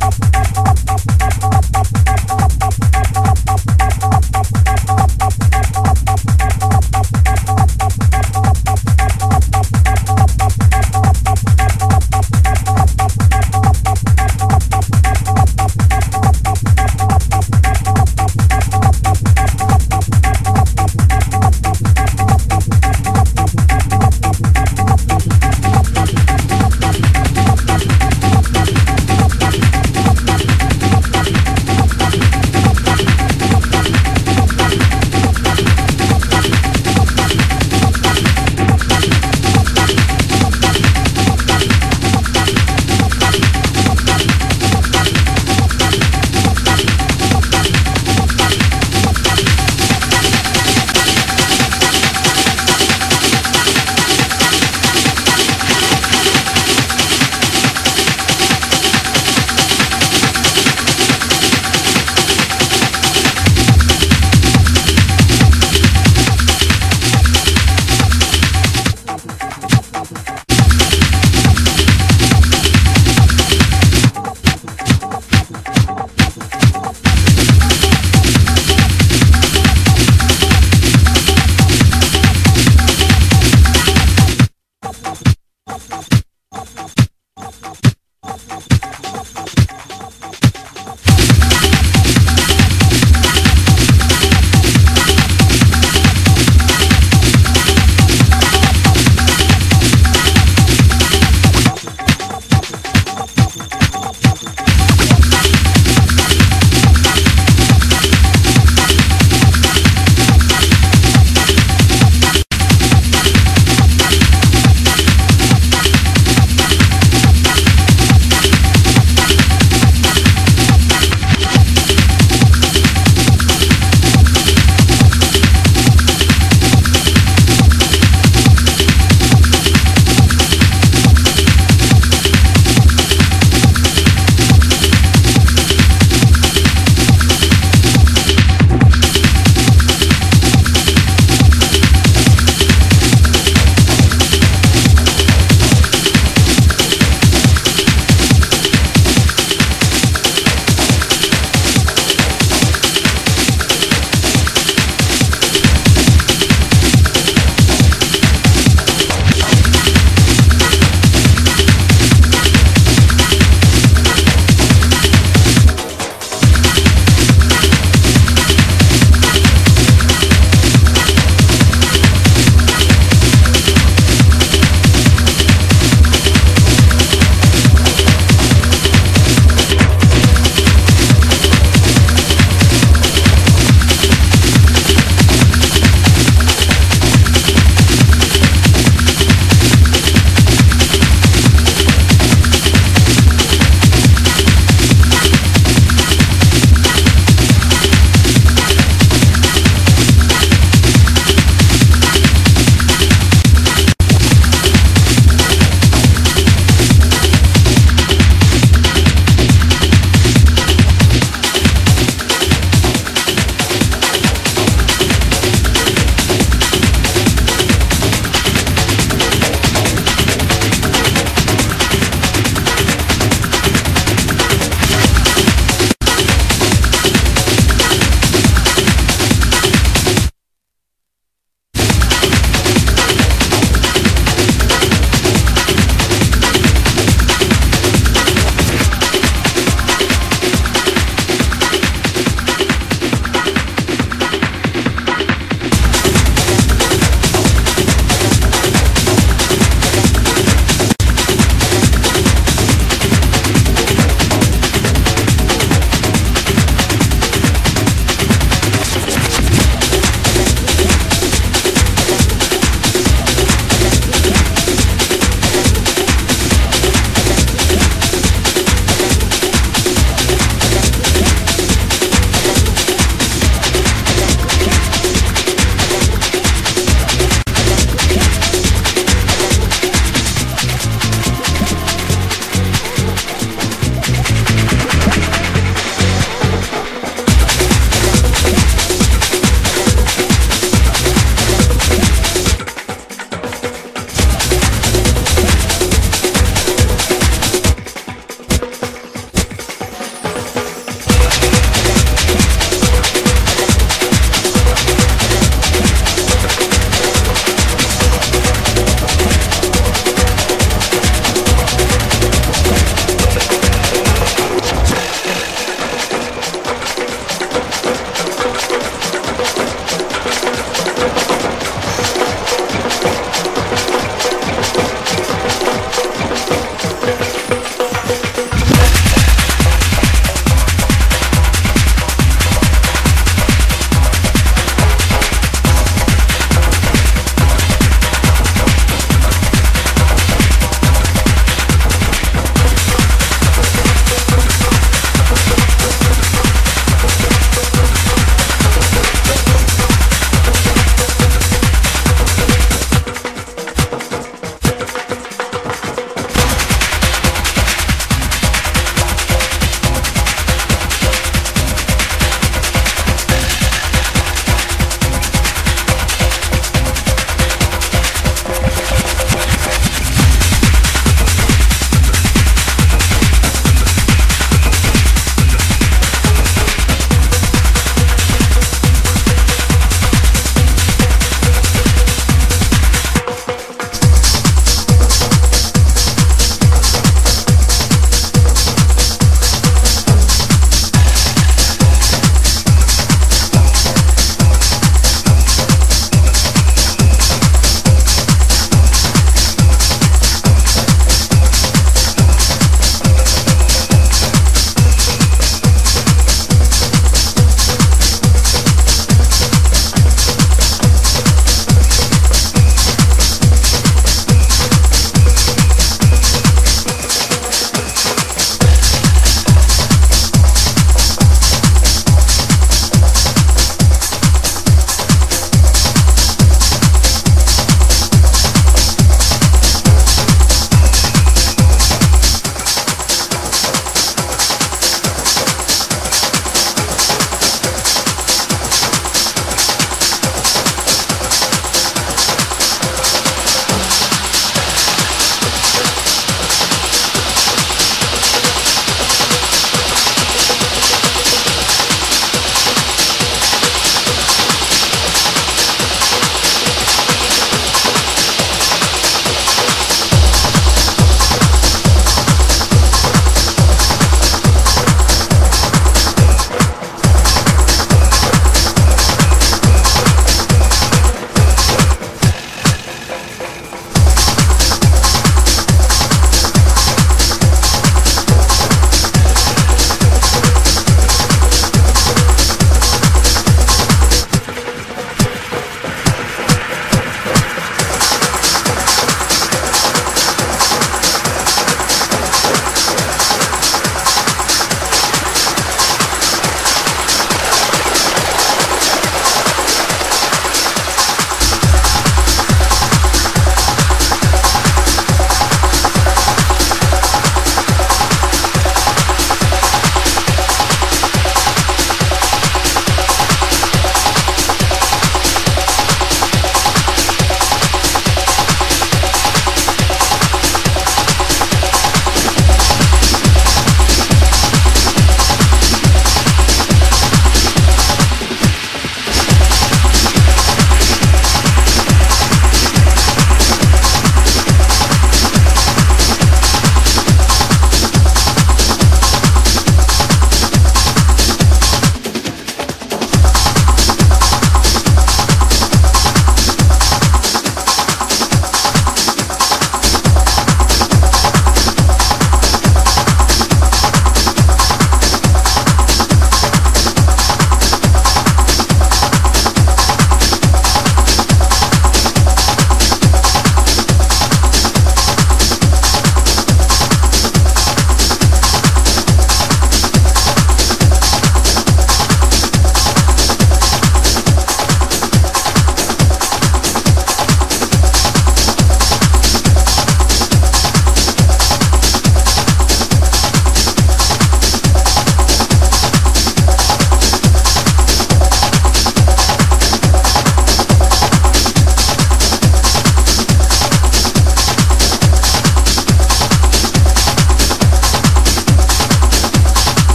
up, up.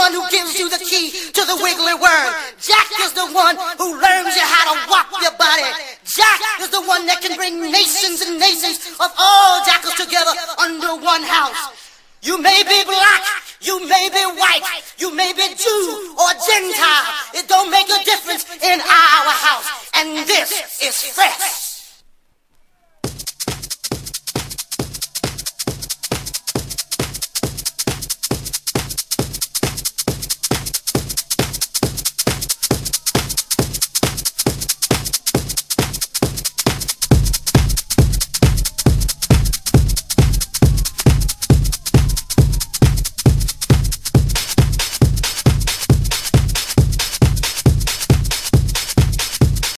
One who gives you the